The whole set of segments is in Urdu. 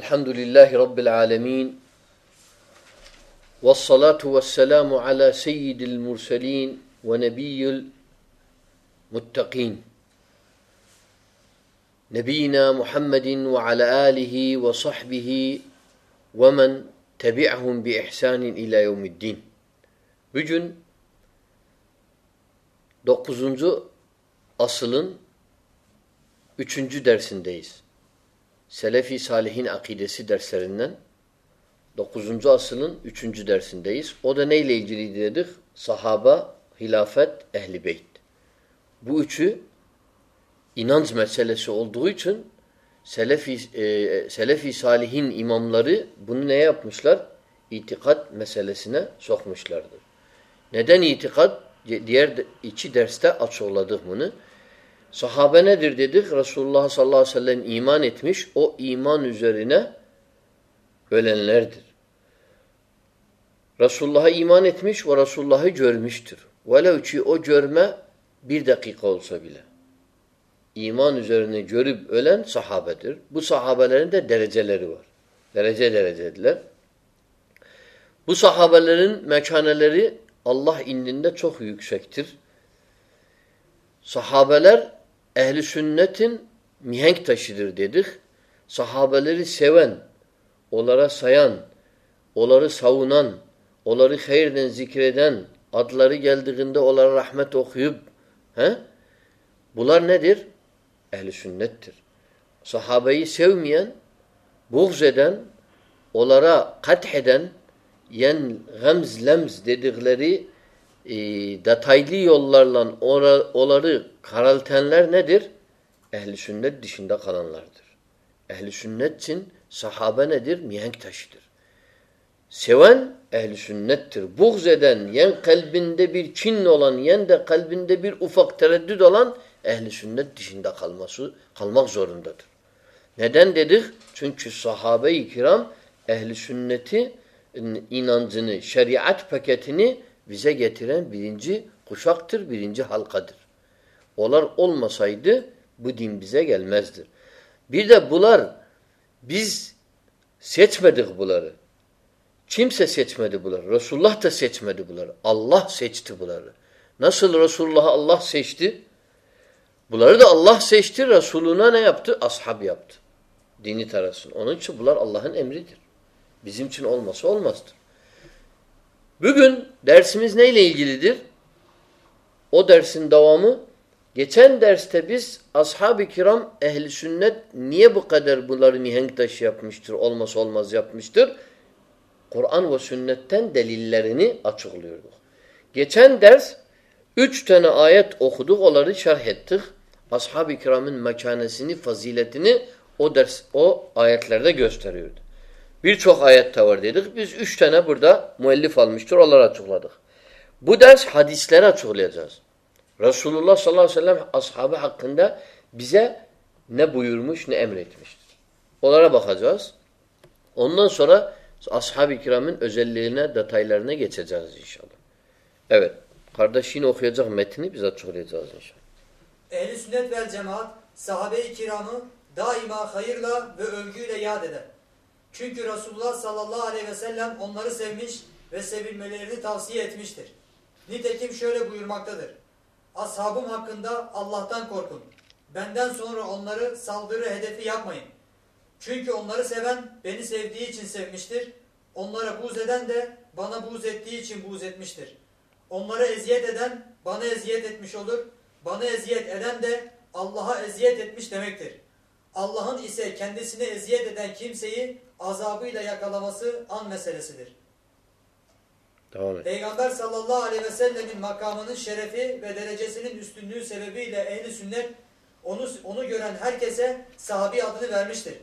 الحمد لله رب العالمين والصلاة والسلام على سيد المرسلين ونبي المتقين نبينا محمد وعلى آله وصحبه ومن تبعهم بإحسان إلى يوم الدين بجن دقزنزو اصل پچھنجو dersindeyiz. سیلفی سالح عقید درسرن ڈاکزن جو اصل یہ چھ جو درسندیس اونج صحابہ خلافت اہل بیٹ بوچھ انس می سیلس ووچ سیلفی سیلفی سالح امم لر بنیاسل یہ تط مح سیل سنہ سسل نی تطر یہ درسدہ افص اللہ دہ منہ Sahabe nedir dedik? Resulullah sallallahu aleyhi ve sellem iman etmiş. O iman üzerine ölenlerdir. Resulullah'a iman etmiş ve Resulullah'ı görmüştür. Velev ki o görme bir dakika olsa bile. İman üzerine görüp ölen sahabedir. Bu sahabelerin de dereceleri var. Derece derece ediler. Bu sahabelerin mekaneleri Allah indinde çok yüksektir. Sahabeler اہلو سُن تھن میہ تشر دیدھ سہابلری سوین او لڑ رہا سیان او لر ساؤن او لری خیر دن ذکر اتلاری گلد اولا رحمت و خوب ہاں بولار نہ دیر اہل سن سہابئی سو موک زدن او لا کتحن یعن لمز دے دکھ لری ایل لڑ کارل تھر ندر اہل سُندر دیسیندا کالن لردر ایہل سُن سہاب ندر میہدر سوین اہل سُن بخ زن یا کلبن دبیر یان د کلبن دبیر اوفک تردی دولان اہل سُنت دیماک زورنکھ سن چھ سہابئی کھیرام اہل سُنانزن سر آٹھ پیکنی بیائے گیٹرانساکٹر بھینجی ہلکادر بلار ال ماس بجائے گیلر بلار بلار چمسیا سیٹ ملر رسول ملر اللہ بلار بلارے رسول آس دیسو بلر اللہ ایمردیر بھی ال ماسو ال ماسٹر سوا مچھان درس تبس ازابرمل سنت نیے قدر بول ہینگ تشیف مشتر عولمہ سعول مشتر قرآن درس تیت اولا ازاب فضیلتر Birçok ayette var dedik. Biz üç tane burada müellif almıştır. Onları açıkladık. Bu ders hadisleri açıklayacağız. Resulullah sallallahu aleyhi ve sellem ashabı hakkında bize ne buyurmuş ne emretmiştir. Onlara bakacağız. Ondan sonra ashab-ı kiramın özelliğine, detaylarına geçeceğiz inşallah. Evet. Kardeş yine okuyacak metni biz açıklayacağız inşallah. Ehl-i sünnet vel cemaat sahabe-i kiramı daima hayırla ve övgüyle yad eder. چونکہ رسول اللہ صلی اللہ علیہ وسلم عمر صیب مش ری ملے مشر نیتم شہر بر مقتدر اثہ اللہ عمرہ عمر صحیح بین سید مشتر عمر بہ نبوت تیز بوزیت مشتر عمر عزیت ادن بہ عزیت شہد بہ عزیت اللہ عزیتر اللہ چین سنی عزیت azabıyla yakalaması an meselesidir. Devam et. Peygamber sallallahu aleyhi ve sellemin makamının şerefi ve derecesinin üstünlüğü sebebiyle ehli sünnet onu, onu gören herkese sahabi adını vermiştir.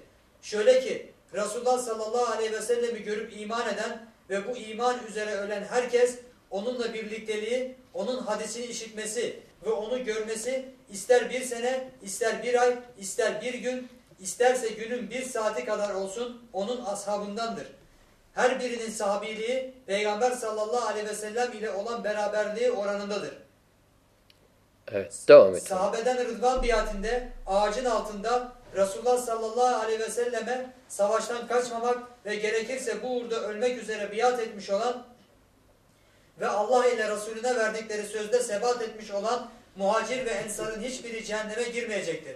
Şöyle ki Resulullah sallallahu aleyhi ve sellemi görüp iman eden ve bu iman üzere ölen herkes onunla birlikteliği, onun hadisini işitmesi ve onu görmesi ister bir sene, ister bir ay, ister bir gün, İsterse günün bir saati kadar olsun onun ashabındandır. Her birinin sahabiliği Peygamber sallallahu aleyhi ve sellem ile olan beraberliği oranındadır. Evet devam et. Sahabeden Rıdvan biatinde ağacın altında Resulullah sallallahu aleyhi ve selleme savaştan kaçmamak ve gerekirse bu uğurda ölmek üzere biat etmiş olan ve Allah ile Resulüne verdikleri sözde sebat etmiş olan muhacir ve ensarın hiçbiri cehenneme girmeyecektir.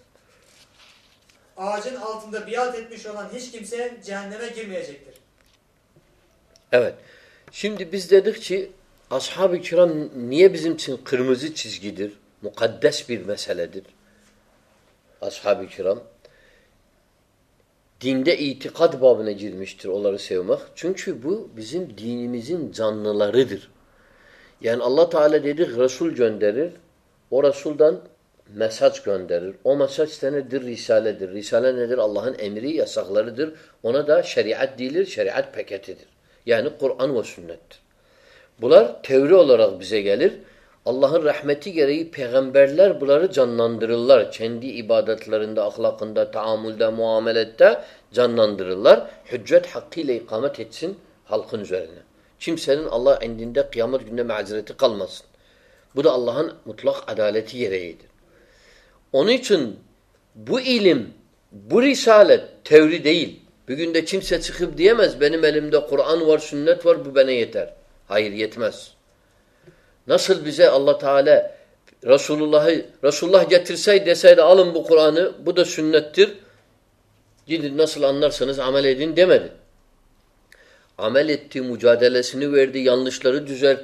سم دس دیدابق شرم نیبز مقدس الصحاب دین دہ ایت باب نجید مشتر اللہ رسم چونچی بہ دانا ردر یعنی اللہ تعالیٰ دید رسول جان در او رسول دن رحمتی عبادتہ حجرت حقیمت حال خن زور سیرن اللہ معاذرت اللہ ان چن بم بری سالہ ٹھیوری دل دہ چن سیم قرآن نسل بے اللہ تعالی رسول بخر نسل انسل دین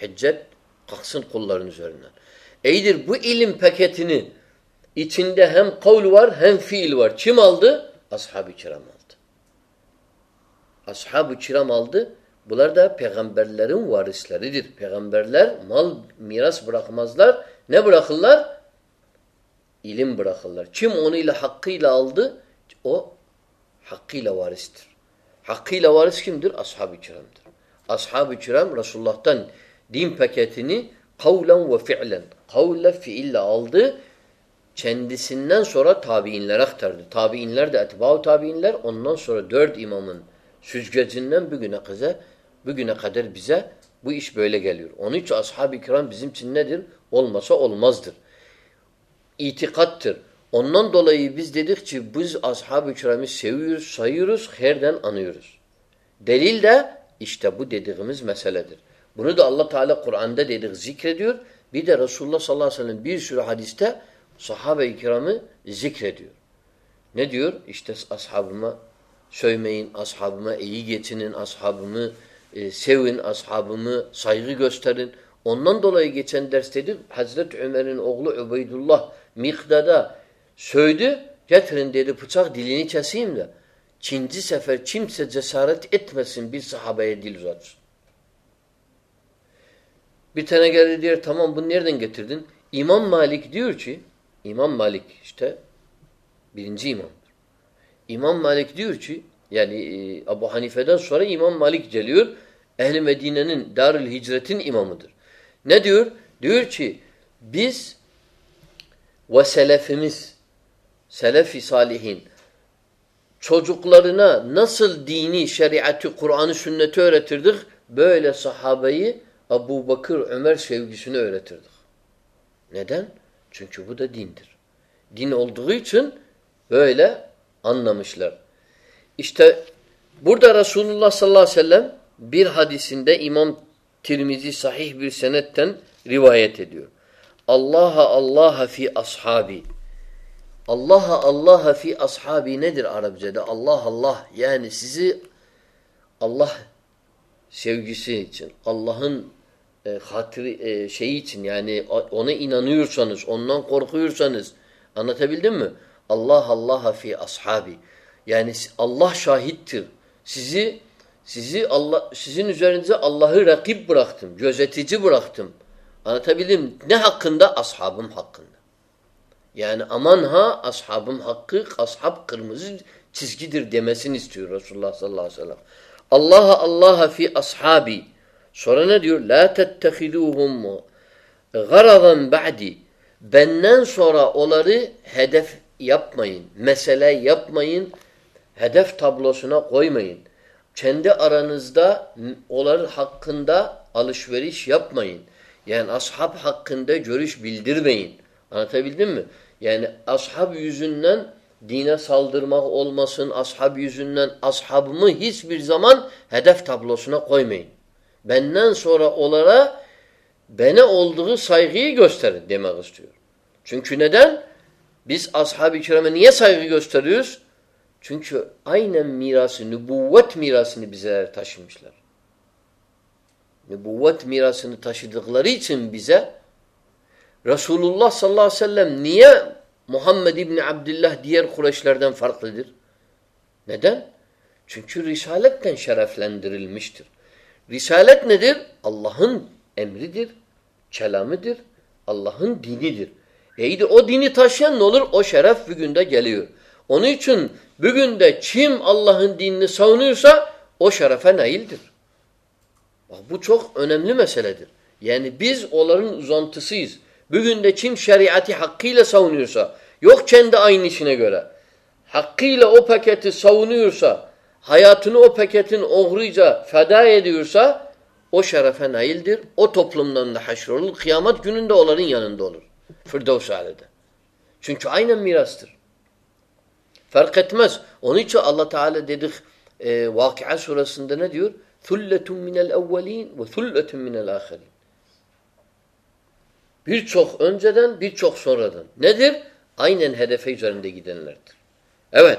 حت عمڑی حقی السلم رسول دم پھنگ چین سن سور تاب لر اختر تابہ ان لر دابل اون سور درد امامن سجگا بنا قدر بزا بچ اونچ ہابڑ بن مسا اول مسدر یہ تھی قطر اونک سو رس دینس دل دہ اس دید میسل بردو اللہ تور آندہ جی کورس اللہ صلاح حادثہ سہا باٮٔی ہمر نور اسین آس حامہ یہ گیٹین آس ہاب سوئین آس ہابری گسٹرن گیٹس ابئی میخ دادا سی درن دے دہ دلی چیاسیم دا چینجی سفیر بتانہ دیر تام بیردن امام مالک دی امام ملکی امام امام ملک دیبو حانی فیضا سوری امام مالک جلیور اہل دارتن امام دور ویلفی سالح چوچ لر نا نسل خران صاحب ابو بکر احمدیت اللہ حافی اللہ حافی نجر اللہ خاطر شہید یعنی او نے اینانوسنس او نورخنس اللہ حبل اللہ اللہ حافی اصحابی یعنی اللہ شاہد سزی اللہ اللہ رقیب بخت بختم اللہ تب علم حق خندہ اصحابم حق خندہ یعنی امن ہاں اصحابم حق اصحاب کرم رس اللہ صلہ اللہ حافی اصحابی سور اولرف یاپمعین میسلا یاپمعین ہدف تب لوسنا کوئمعین چھندے ارانسدہ اولر حق خدہ الشوریش یاپمعین یعنی اسب حقند جوانب یوژن دینا سالدرما سن اصحب اسدف تب لوس نہ نبوت میرا رسول اللہ صلی اللہ علم نیا محمد عبد اللہ دیر فرقر نل او شرفیلسا حقیل hayatını o paketin oğruyca feda ediyorsa o şerefe naildir. O toplumdan da haşr olur. Kıyamet gününde onların yanında olur. Firdevs halede. Çünkü aynen mirastır. Fark etmez. Onun için Allah Teala dedik e, Vakia suresinde ne diyor? ثُلَّةٌ مِنَ الْاَوَّل۪ينَ وَثُلَّةٌ مِنَ الْآخَرِينَ Birçok önceden, birçok sonradan. Nedir? Aynen hedefe üzerinde gidenlerdir. Evet.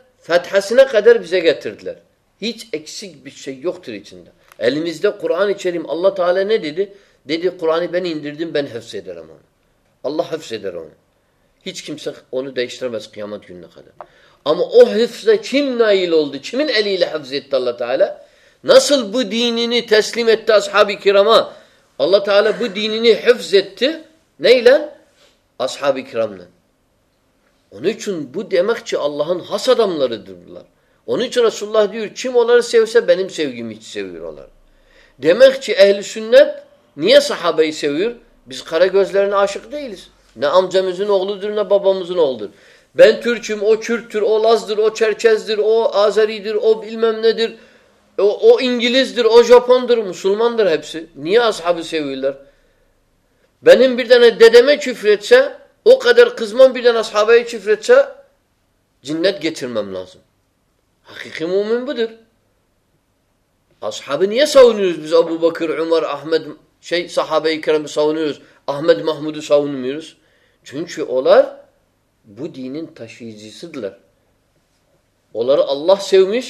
fethasına kadar bize getirdiler. Hiç eksik bir şey yoktur içinde. Elimizde Kur'an-ı Kerim Allah Teala ne dedi? Dedi Kur'an'ı ben indirdim ben hefzederim onu. Allah hefzeder onu. Hiç kimse onu değiştiremez kıyamet gününe kadar. Ama o hıfze kim nail oldu? Kimin eliyle hıfz etti allah Teala? Nasıl bu dinini teslim etti ashab-ı kirama? allah Teala bu dinini hıfz etti. Neyle? Ashab-ı kiramla. اون چھ بہت دمیک اللہ حسد ام لرد اللہ اونچرم سو سا بم سیو گیم سور دمکھ اہل سنت نیسا حب سور بس خراغ عاشقہ علس نہ آمزام سن اولدور نبام سن اولدور بین پورم او چور پھر او لسد او چرچ در او آزری دل او اینگلش در او جپان در مسلماندر ہبسہ نیس حبہ سیویلر بین سہ او قدر قزمہ بنا چھ فریت سا جنت گھن لازم حقیقار صاحب سونی احمد محمود سا چھ اولر بین تشیذی سدلر اولر اللہ سو مش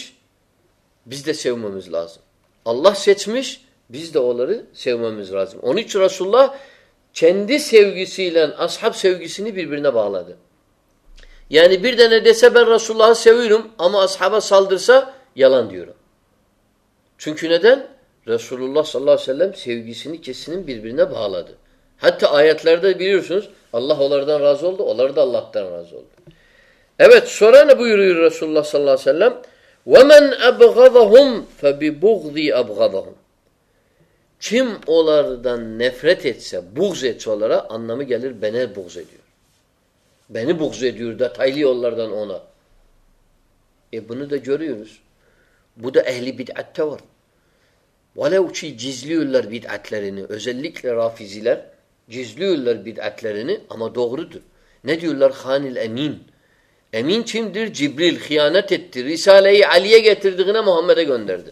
بج دے سو مز لازم اللہ سچ مش بز دے اولر سی مز لازم اونچر رس اللہ چین سیو گیل اسلوم اسلم چونک رسول اللہ صم سیو گی سنی چیمبڑ اللہ رسول Kim onlardan nefret etse, buğz etse onlara anlamı gelir beni buğz ediyor. Beni buğz ediyor da taylı yollardan ona. E bunu da görüyoruz. Bu da ehli bid'atte var. Velev ki cizliyorlar bid'atlerini. Özellikle rafiziler cizliyorlar bid'atlerini ama doğrudur. Ne diyorlar? Hanil emin. Emin kimdir? Cibril. Hıyanet etti. Risale-i Ali'ye getirdiğine Muhammed'e gönderdi.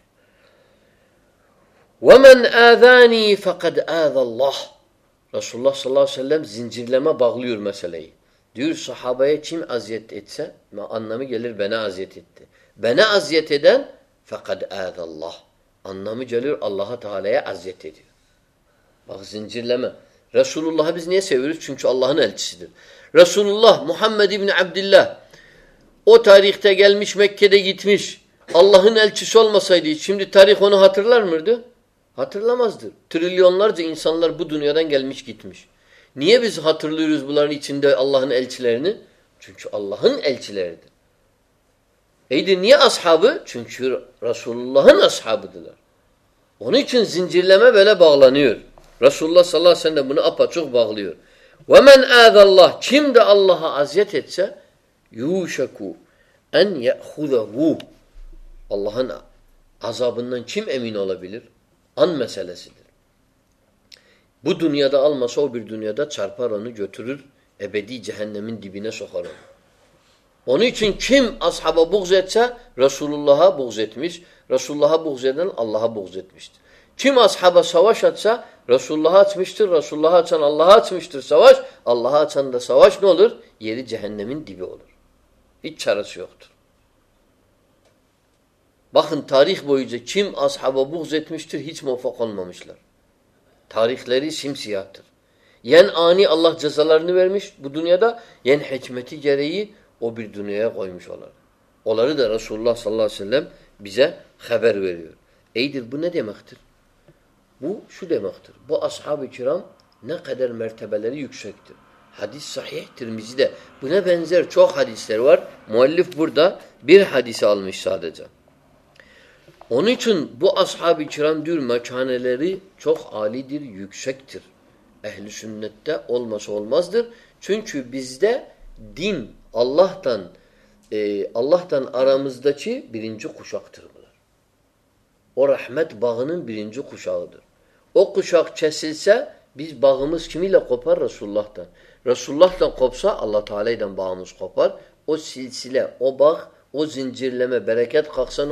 رسلہ صاحب رسول اللہ رسول اللہ محمد عبد اللہ او تاریخ اللہ تاریخوں مرد بنی گیلتم یہ چنہ نیے اس رسول چھنجیل رس اللہ عذاب اللہ بوگز رسول نامین باق تاریخ بویز مشترو مشل تاریخ لری سم سیات یعنی آنی اللہ جسلہ یعنی اوبر در رسول اللہ صم بجر بہ دے مختر مختر بس آرمر حد حادثہ بر حادیثہ اونی چھ بہ ابری چوکھ عالی دل ترتہ چن دین اللہ اللہ آرامدی بنش اختر او رحمت خوشر اوش اخہی کپر رسول اللہ تن رسول اللہ خوف سہ اللہ تعالی دن باغ کپر او سی او بغ او زندہ بریک خاکسن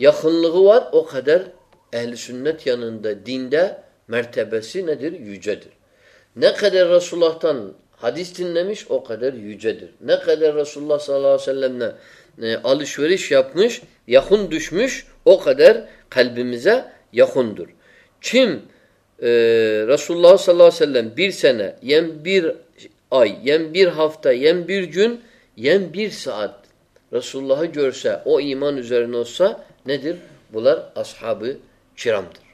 کھن لغوات او قدر اہل سنتہ دین دہ مرتبر یوجدر ندر رسول اللہ حادثین نمش او قدر یوجدر ندر رسول اللہ صوری شپمش یخن دشمش او قدر خلب مزا یخن در چھ رسول اللہ ص اللہ علم برس نہ بیر آم بیر ہفتہ یم بیرجن برسعت رسول اللہ جورسہ او ایمان جس نئی در بلر اصحاب چرامدر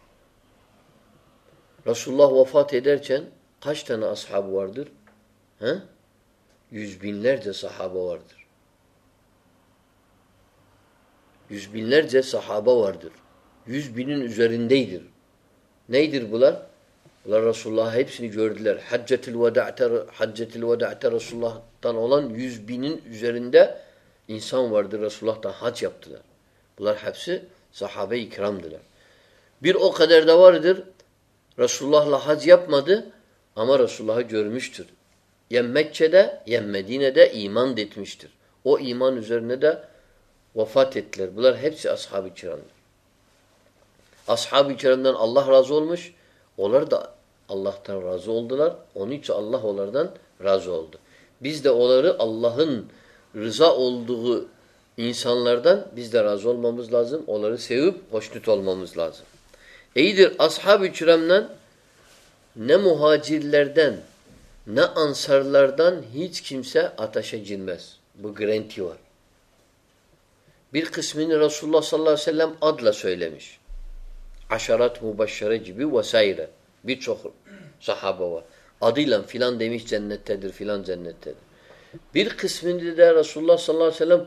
رسول اللہ وفات چھن خشت اصح ودر جیسا بہردر جسابہ نئی در بولر رسول اللہ دلر حت جتل ودہ رسول اللہندہ انسان وردر رسول اللہ تن حاصی آپتلر بلر حفصے رسول رسولہ جر مسٹر یا دان دسٹرم دان اللہ رازول اللہ انسان لردن لازم سیو مجھ لازم نا مہاجی لردن لردن ہی چیمسے جنمس بیر قسم رسول ص اللہ وسلم ادلاس اشارہ جی وسائی را بی سہا بوا ادھی فلان در فلان زین رسم ال رسول اللہ صلی اللہ علیہ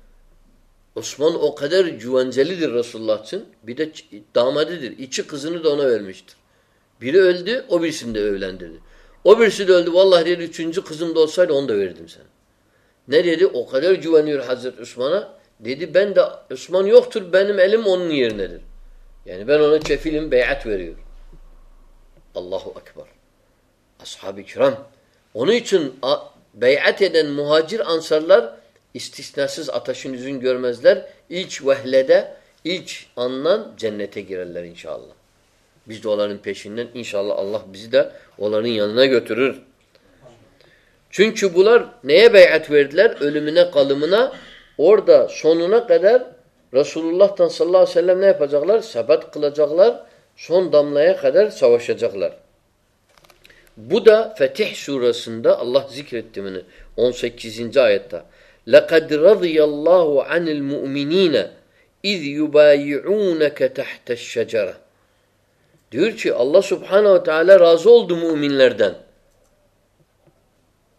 عثمان اوخدر جان جلد رس اللہ یہ حضرت اللہ اکبر اصل اونی چھ مہاجر انسل قدر رسول اللہ قدر اللہ ذکر لقد رضي الله عن المؤمنين يبايعونك تحت diyor ki ki Allah ve teala razı Razı oldu oldu müminlerden.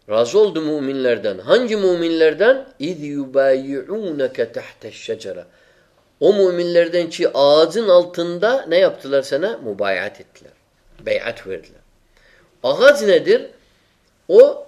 müminlerden. müminlerden? müminlerden Hangi O ağacın altında ne yaptılar sana? Mübayat ettiler. Beyat verdiler. رزول nedir? O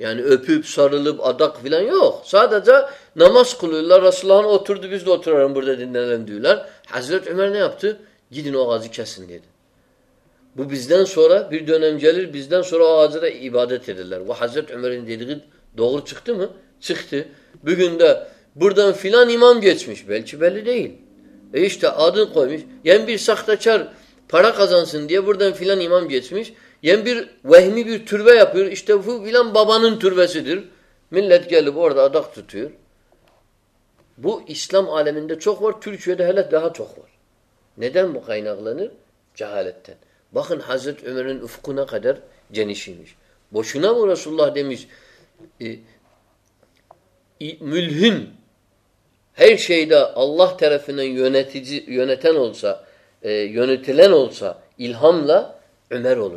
ع حضرتہ فی الحال امام بھی سخت اچھا فرق حذان سندیا امام یم پی وہم پیرویا پیور ببان تھرویہ بو اسلام عالم حضرت افقنہ قدر جینشی نش بوشن رس اللہ تم مل ہر شیدہ اللہ ترفیون ساون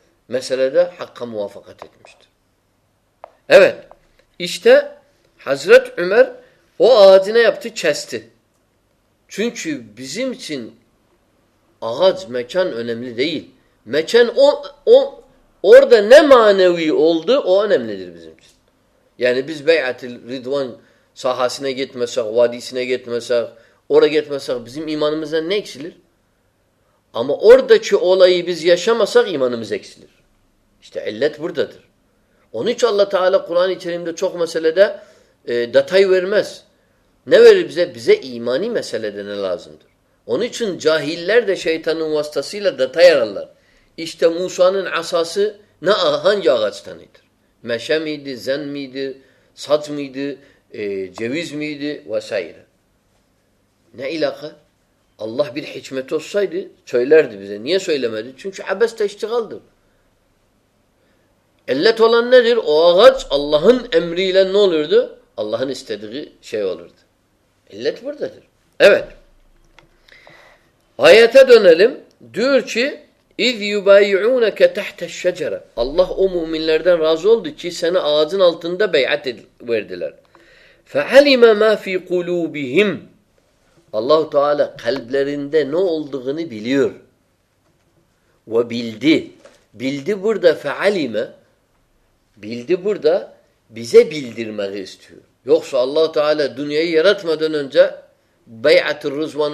حا موافق حضرت عمر او آف چھس چونچی بزم سند آم سہاس مس وادی مسکیت امریا شاہ مسک ایمان انہ چھ اللہ تعالیٰ قرآن چھریم دکھ مسئلے ورس نی ورزے ایمانی اناہی موسوان زن میید سچ میید جویز میید و سائیر نی علاقہ اللہ سویل Chincha Ellet olan nedir? O ağaç Allah'ın emriyle ne olurdu? Allah'ın istediği şey olurdu. Ellet buradadır. Evet. Ayete dönelim. Diyor ki İz yubayi'unaka tahta eş-şecere. Allah o müminlerden razı oldu ki seni ağacın altında beyat verdiler. Fe alima ma fi kulubihim. Allahu Teala kalplerinde ne olduğunu biliyor. Ve bildi. Bildi burada fealime بلدی بڑھ دا بھجی بلدیور دنیا بھائی روزن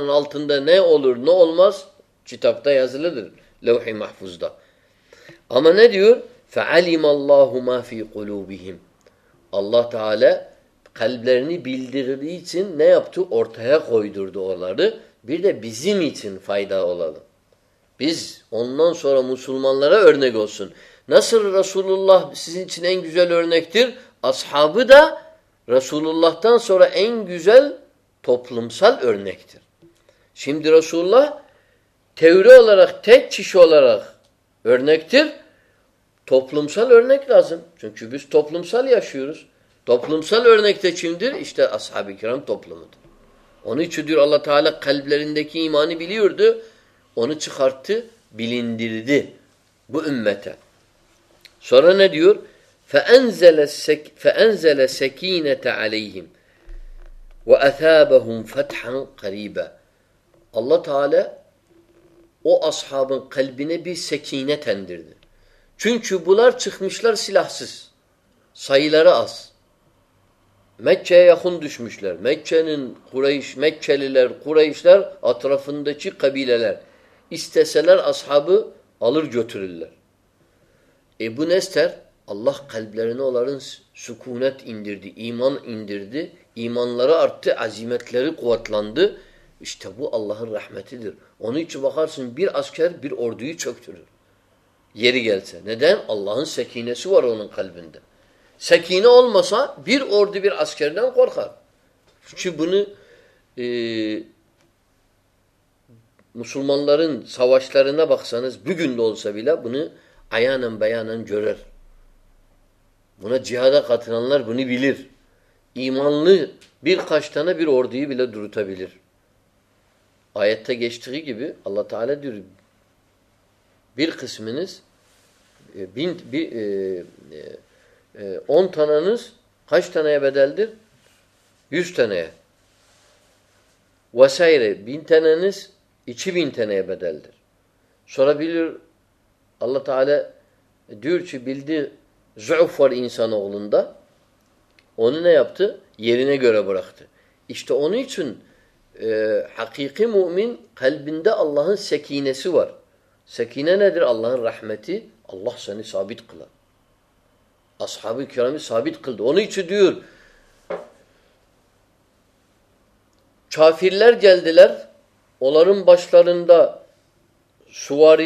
اللہ تعالیٰ فائدہ پیز ان مسلم نسر رسول اللہ سنگ غزل ارنتر اسہابہ رسول اللہ تر این گزل توف لم سال اڑنیکھ تھر سند رسول اللہ تھور تھر رکھ اڑ نکتر تھ لم سالکن چھس توف لم سال یا شورس توف لم سال اڑنکھا اسہابکرم توف لمت اونی شدید اللہ تعالیٰ کی مان بلی ارد اونی چھت بلند بہ Sonra ne diyor? فَاَنْزَلَ السَّك۪ينَةَ عَلَيْهِمْ وَاَثَابَهُمْ فَتْحًا قَر۪يبًا Allah Teala o ashabın kalbine bir sekine tendirdi. Çünkü bunlar çıkmışlar silahsız. Sayıları az. Mekke'ye yakın düşmüşler. Mekke'nin Kureyş, Mekkeliler, Kureyşler atrafındaki kabileler. İsteseler ashabı alır götürürler. ای بل کالو اللہ سندردی ایماندے ایمان لارا ارتھ ازیمت لرت لاندو اللہ ہن چکار اللہ سکی نے سو کلبن سیک مسا بن مسلمان لارن ساواس لارنہ باقس نس بندو اللہ بن آ نمبر در آ گیس مس تھانے سر اللہ تعالیٰ دیور چھ بل دفر انسان اولندہ اونی آفت یہ اونی چن حقیقی مومن خلبندہ اللہ سیکر سیکینہ نظر اللہ رحمتی اللہ سن ثابت خلر الابقت ثابت کھلدہ اونچی چھافرلر جلدیلر اولرم بچ لرم دہ سواری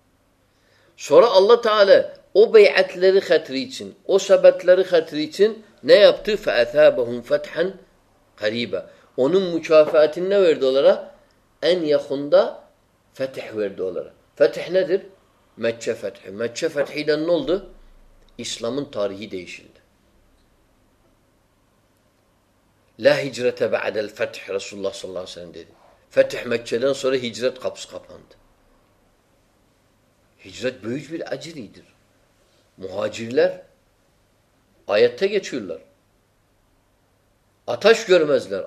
Sonra Allah Teala o beyatleri hatırı için, o sebetleri hatırı için ne yaptı? فَأَثَابَهُمْ فَتْحًا قَرِيبًا Onun mükafatını ne verdi onlara? En yakında fetih verdi onlara. Fetih nedir? Mekke fethi. Mekke fethiyle ne oldu? İslam'ın tarihi değişildi. La hicrete ba'del fetih Resulullah sallallahu aleyhi ve sellem dedi. Fetih Mekke'den sonra hicret kapısı kapandı. حضرت محاج الر آیت مزل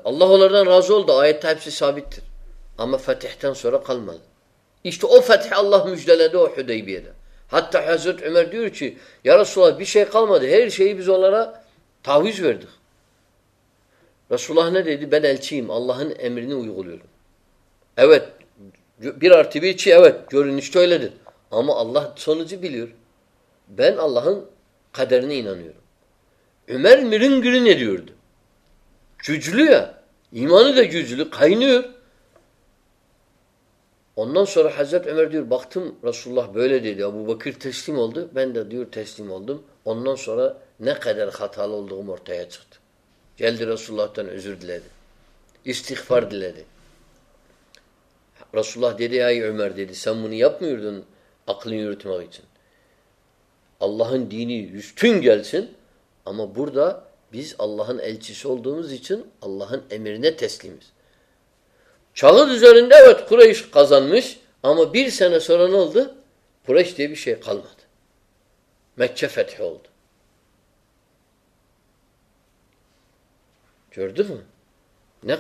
اللہ رزول رسول ہم اللہ سنجور نے رسول رسول اقل اللہ دینی چنگل اما بوڑ دا بیس اللہ یہ چن اللہ امیر چھوڑ پور قزانہ سرد پورش دبی شیخ حلمت مت فول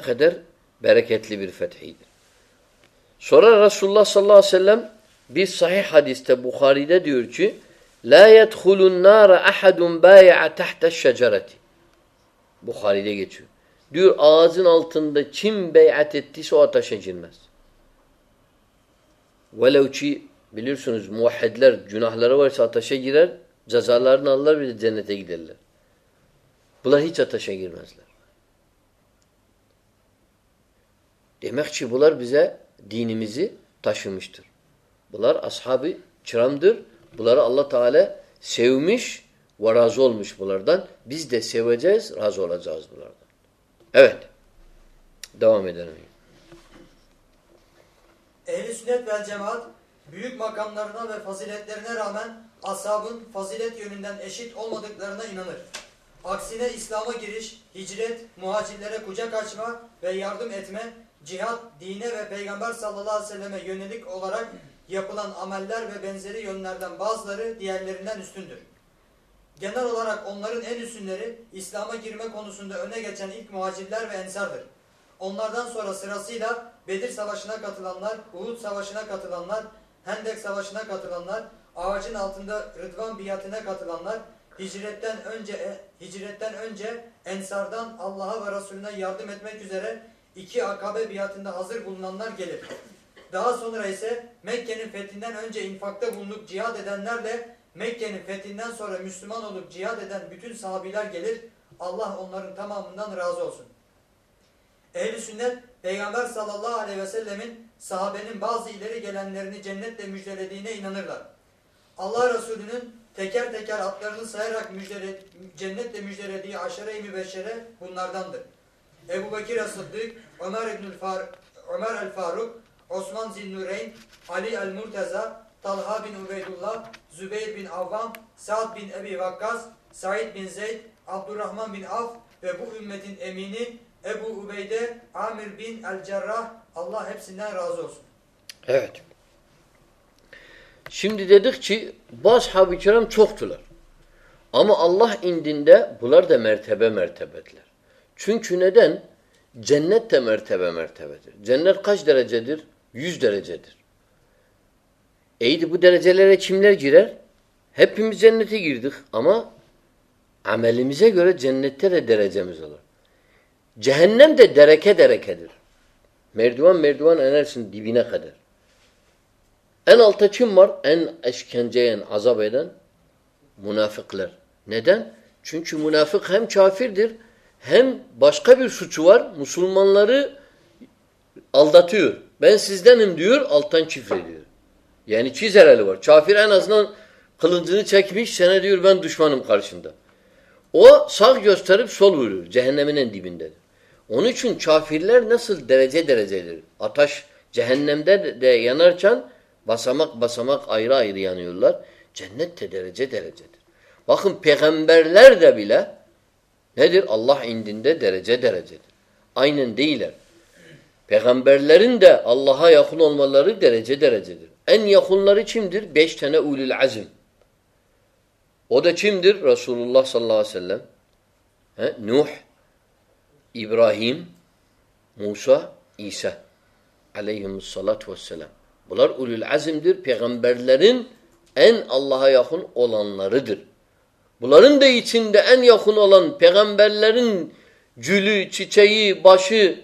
قدر بہر فتح سرس اللہ ص اللہ علم بیس حادث بہ دیچی لت حل نارادم شجرت بخاری آج چم اتوتا شہ و چیٹ سنس مو حدل جناہ لہر شہر مسلک بلر بزہ دینتر Bunlar ashabi kiramdır. Bunları Allah Teala sevmiş ve razı olmuş bunlardan. Biz de seveceğiz, razı olacağız bunlardan. Evet. Devam edelim. Ehl-i sünnet vel cemaat büyük makamlarına ve faziletlerine rağmen ashabın fazilet yönünden eşit olmadıklarına inanır. Aksine İslam'a giriş, hicret, muhacirlere kucak açma ve yardım etme, cihat, dine ve Peygamber sallallahu aleyhi ve selleme yönelik olarak yapılan ameller ve benzeri yönlerden bazıları diğerlerinden üstündür. Genel olarak onların en üstünleri İslam'a girme konusunda öne geçen ilk muhacirler ve ensardır. Onlardan sonra sırasıyla Bedir Savaşı'na katılanlar, Uhud Savaşı'na katılanlar, Hendek Savaşı'na katılanlar, ağacın altında Rıdvan biatına katılanlar, hicretten önce, hicretten önce ensardan Allah'a ve Resulüne yardım etmek üzere iki akabe biatında hazır bulunanlar gelir. Daha sonra ise Mekke'nin fethinden önce infakta bulunup cihad edenlerle Mekke'nin fethinden sonra Müslüman olup cihad eden bütün sahabiler gelir. Allah onların tamamından razı olsun. Ehl-i sünnet Peygamber sallallahu aleyhi ve sellemin sahabenin bazı ileri gelenlerini cennetle müjdelediğine inanırlar. Allah Resulü'nün teker teker atlarını sayarak müjdele, cennetle müjdelediği aşere-i mübeşşere bunlardandır. Ebu Bekir Asıddık, Ömer, Ömer el-Faruk, Osman Zilnureyn, Ali El-Murteza, Talha bin Ubeydullah, Zübeyir bin Avvam, Sa'd bin Ebi Vakkas, Said bin Zeyd, Abdurrahman bin Af ve bu ümmetin emini Ebu Ubeyde, Amir bin El-Cerrah, Allah hepsinden razı olsun. Evet. Şimdi dedik ki bazı sahab-ı kiram çoktular. Ama Allah indinde bunlar da mertebe mertebediler. Çünkü neden? Cennet de mertebe mertebedir. Cennet kaç derecedir? گرارے گرد آما لمسے عذابق لر چونچ منافق ہیم چھافر در ہے بشخابی سور مسلمان لر ال دشمن سندہ سولن دونچر درجے درجے اللہ درجے درج آئی Peygamberlerin de Allah'a yakın olmaları derece derecedir. En yakınları kimdir? Beş tane ulil azim. O da kimdir? Resulullah sallallahu aleyhi ve sellem. He? Nuh, İbrahim, Musa, İsa aleyhimussalatu vesselam. Bunlar ulul azimdir. Peygamberlerin en Allah'a yakın olanlarıdır. Bunların da içinde en yakın olan peygamberlerin cülü, çiçeği, başı,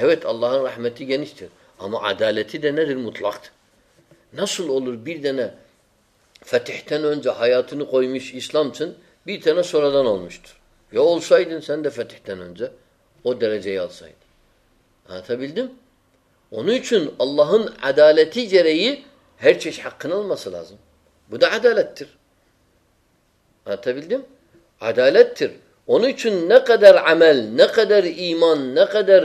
اللہ رحمتی ہم عدالت لاکھ نسل اولودی فتح حیات القومی اِسلام سن بی سل عمشتہ دم اون چھ اللہ عدالتی ذریعہ ہر چیس حقن المسلحم بہ عدالت اہتم عدالت تھر اون چھ نہ قدر عمل نہ قدر ایمان نہ قدر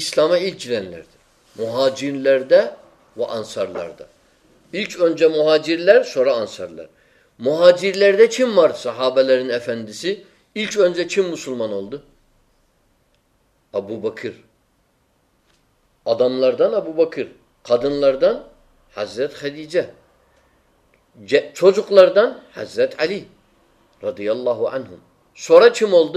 اسلامہ مہاجر لردر لرد انجا مہاجر لر سور اہسر لر مہاجر لرد مر صحابہ مسلمان علد ابو بخر عدم لردان ابو بخر قدم لردان حضرت خدیجہ چوزک لردان حضرت علی ردی اللہ سورا چم علد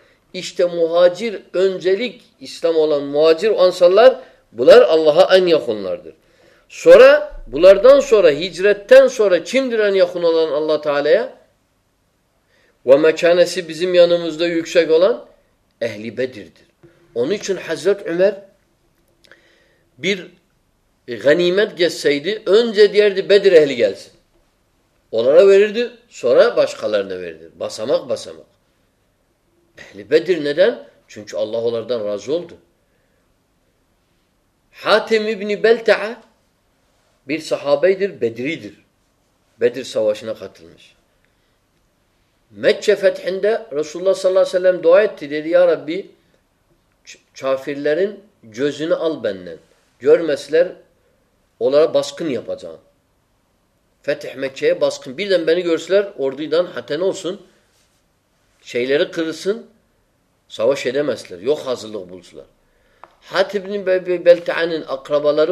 اشتمہ حضرت عمر غنیمت بسم چونچ اللہ رزول صحابہ دیدر سواشنہ خطر مت فتح دہ رسول اللہ صم دعائے عربی الر مسلر اول بسنی پچا فتح شیلر کر سو شیل مسئلہ یو حاضل اقبول سولار ہاتھ آنے اخرابالار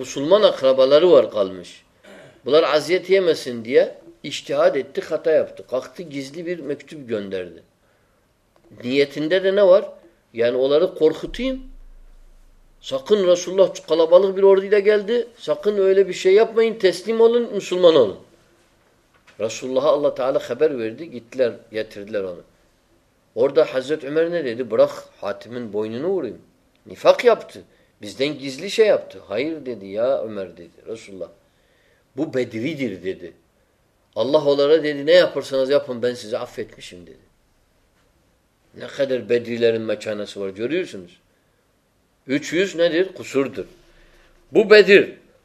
مسلمان اکھراب والارو اور کالمش بولاریا کختی گزلی دینا یعنی اولا کور ختم سخن رسول گیل دے سکن بھی شیپ تھریسٹیم والوں والوں رسول اللہ تعالیٰ خبر اردا حضرت بڑا ہاتھ من بن اڑا کے اللہ خدر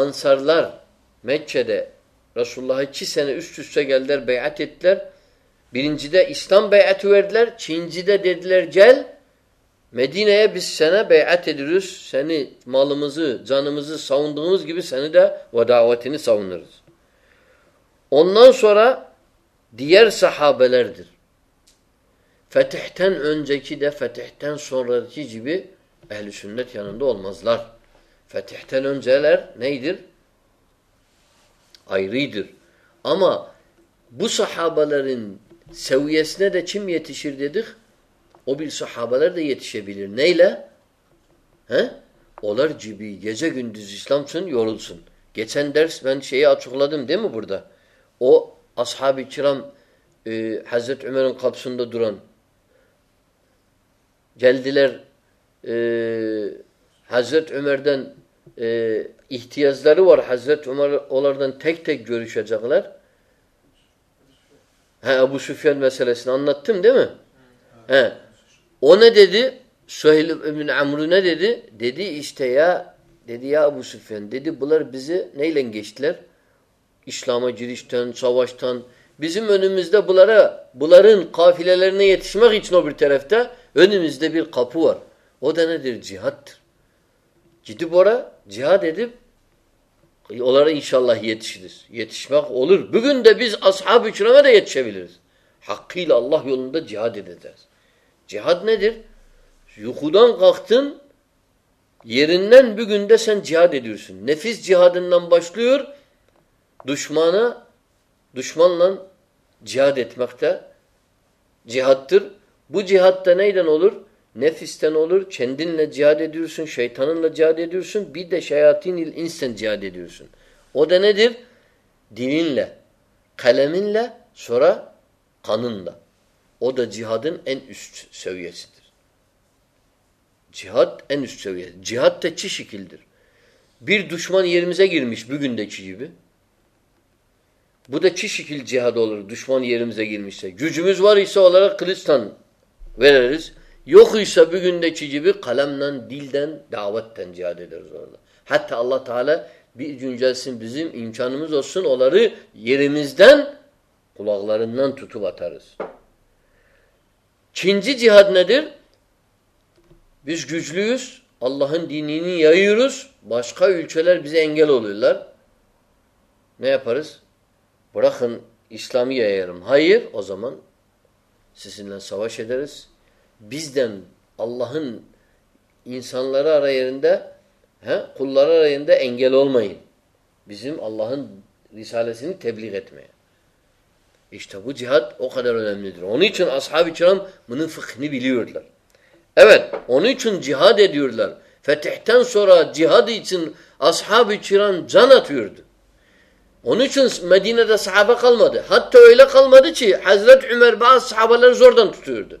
آنسر لر میچے رسول بے آٹھ لرنجی دسلام بے آٹو چینجی دل میڈی نیا سنادرس نے مالماز زنز ساؤنڈ گیب سن ساؤنڈ فتح سر جی بھیر Fetihten önceler neydir? Ayrıydır. Ama bu sahabaların seviyesine de kim yetişir dedik? O bir sahabalar da yetişebilir. Neyle? He? Olar gibi gece gündüz İslamsın yorulsun. Geçen ders ben şeyi açıkladım değil mi burada? O ashab-ı kiram e, Hazreti Ömer'in kapısında duran geldiler eee ہزت عمر دنتی ہزرتن ٹھیک ٹھیک ابو سوفان میں سر نتم دیں وہی ابو سوفانسلیر اسلام جریستان سواستان بولارا بولار یہ تو بڑا جہاد ان شاء اللہ نفیس جہاد دشمانہ دشمن جہادہ جہاد بہادن Nefisten olur, kendinle cihad ediyorsun, şeytanınla cihad ediyorsun, bir de şeyatin il insan cihad ediyorsun. O da nedir? Dilinle, kaleminle, sonra kanınla. O da cihadın en üst seviyesidir. Cihad en üst seviye. Cihad da çi şekildir. Bir düşman yerimize girmiş bugündeki gibi. Bu da çi şekil cihad olur düşman yerimize girmişse. Gücümüz var ise olarak kılıçtan veririz. یو خیجے انشانسنگار چنجی جیحاد ندرس اللہ دینیس بس خاص بڑا خن اسلام ہائر ازمان سوا شہدرس bizden Allah'ın insanları arayında he, kulları arayında engel olmayın. Bizim Allah'ın Risalesini tebliğ etmeye. İşte bu cihat o kadar önemlidir. Onun için ashab-ı kiram bunun fıkhını biliyorlar. Evet, onun için cihad ediyorlar. Fetihten sonra cihad için ashab-ı kiram can atıyordu. Onun için Medine'de sahabe kalmadı. Hatta öyle kalmadı ki Hazreti Ömer bazı sahabeleri zordan tutuyordu.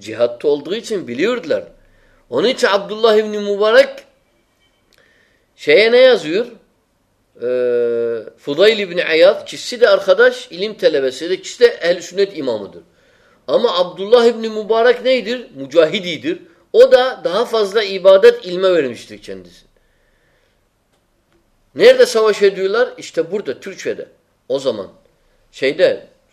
cihatta olduğu için biliyordular. Onun için Abdullah İbni Mübarek şeye ne yazıyor? Ee, Fudayl İbni Ayad kişisi de arkadaş, ilim telebesi de kişisi de ehl Sünnet imamıdır. Ama Abdullah İbni Mübarek neydir? Mücahididir. O da daha fazla ibadet ilme vermiştir kendisi. Nerede savaş ediyorlar? İşte burada Türkiye'de. O zaman şeyde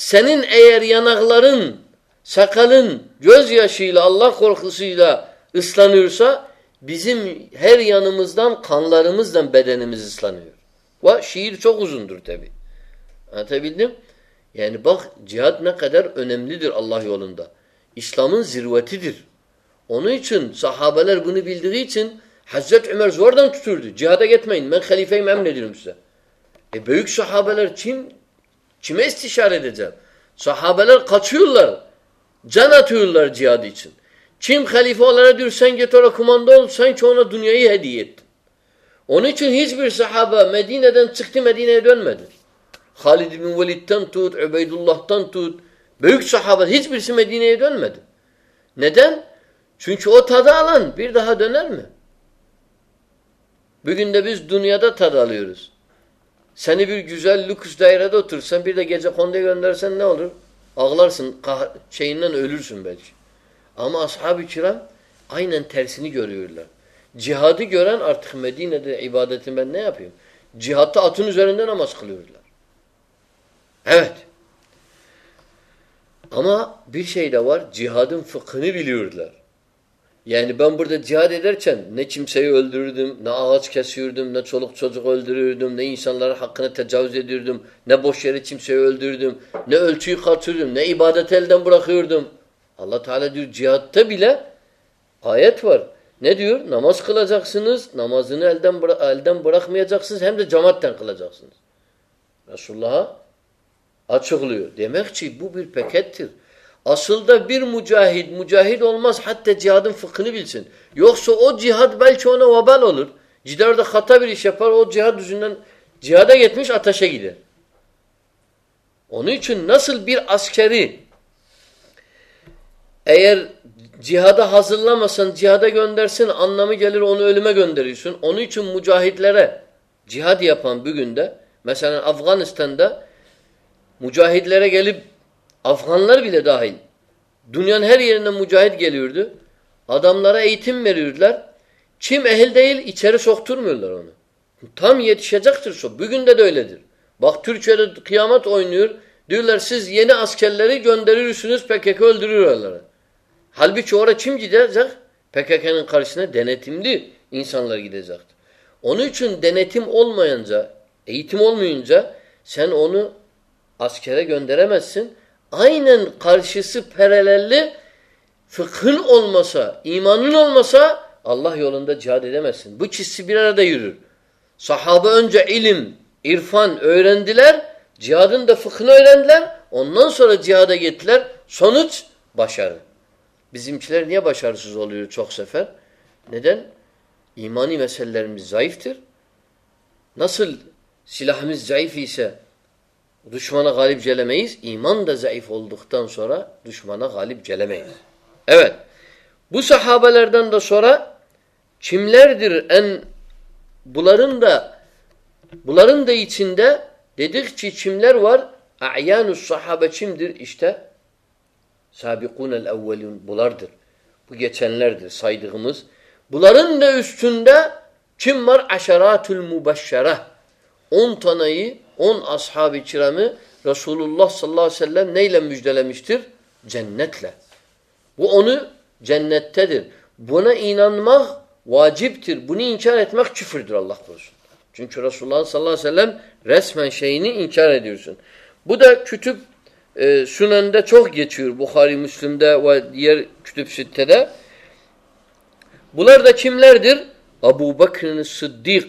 اسلام ضرور اونی چھ صحابل حضرت صاحب صاحاب الر جادی چم خلیف ونیائی حدیت اونچر صاحبہ خالد عبید تنت صاحبہ سے جی باد نہیں آپ جیہادر یعنی بمبر دے زیادہ ادھر چند نئی چمد نو سیو دم نوکم نقر نوشت نچیم نبادت الدم بڑھ اللہ تعالیٰ دیہات نماز کلک سنس نماز دن الم الم بڑھ سا جماعت ادشیل بیر مجاہداہ جہادہ اون چھ نسل بیر اسری حاض اللہ سن اونچاہدی میں افغانستان دہ مجاہد لہا گیل افغان لر بھی آہل دنیا نئی نجاحد گیل ادمارا یہم میر چھیم اہل دہیل میرے بخترس پیک حال بھی چور چھم جی دا جگ پیک دینیم در گی دے جکن دینی تھم اول مین جا یہ درا مجھن aynen karşısı paralelli fıkhın olmasa, imanın olmasa Allah yolunda cihad edemezsin. Bu çizgi bir arada yürür. Sahabe önce ilim, irfan öğrendiler, cihadın da fıkhını öğrendiler, ondan sonra cihada gittiler. Sonuç başarı. Bizimkiler niye başarısız oluyor çok sefer? Neden? İmani meselelerimiz zayıftır. Nasıl silahımız zayıf ise غالب جیل ای مند غالبہ سورا چیمل سہابہ چم در اشتہ صابلی بلردر شرح اون اصحاب رسول اللہ صم تھر جنت لہ بہ اون جنت بو نین مہ واجب تھر بونیچار رسول اللہ رسمان سن بہت سنندہ چوکی بخاری بُل دچم لر در ابو بکر صدیق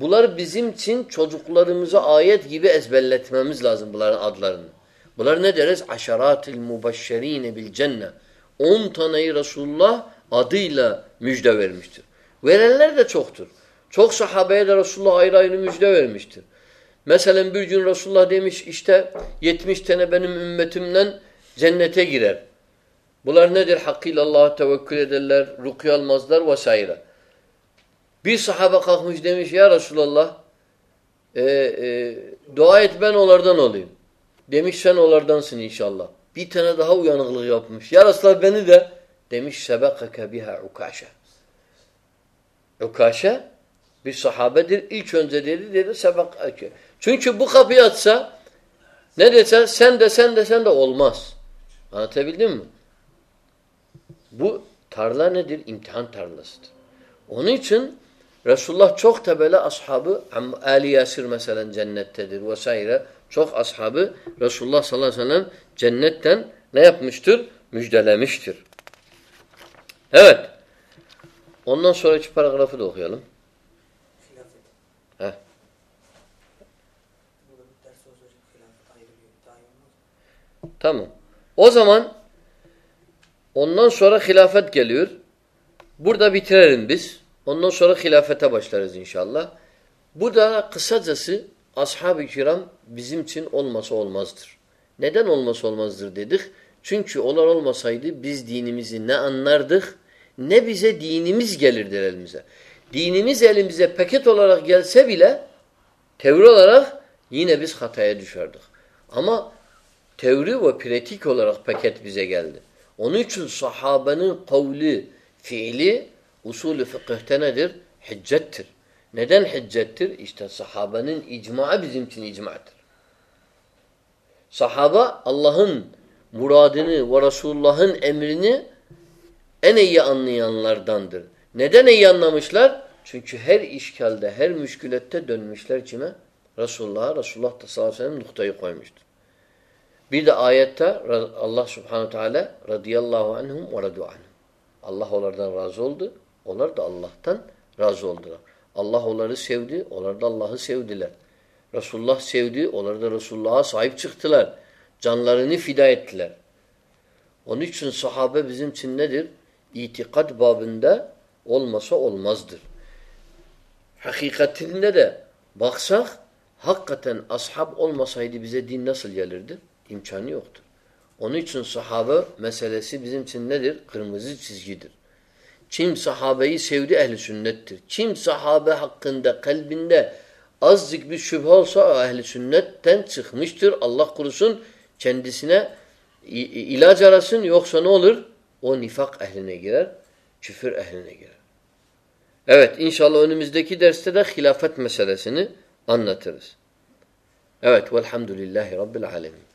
بلر بزم سن چوزم رسول چوک سہ رسول رسول بلر ندر حقیل اللہ تبکری رقم و سائرہ بی صحابقمس یار الردن اول دولردن سنشا سبقہ دل سبق بخی سند سے اولمس نل امتحان تھار ان خلافت گیل بردا بچ پا بچار بدار کساتا چن ال ماسوسر نیٹن ال ماسوس دے دکھ چین چو الارل ماس دی ان انار دک نی بیس گیلر دے دینے پھیکٹ اولا رکھ گیا ٹھور یہ دس ہما ٹھور بہ پھر پھیک گیال ان سہا بانے حجت نیجت صاحابہ اجماطر صحابہ اللہ مرادن رسول ہیرخالت میرا رسول اللہ رسول بید اللہ ردی اللہ اللہ رضول اللہ اللہ اللہ رسولہ رسولہ سہیب چھلر جان سن سہابنس مسدر کتنے باکس ہک کال مساج نا سلی لنی سون سہا میسل ایم چین کر اللہ چند سن یوقسر خلافت مسرت الحمد اللہ رب الم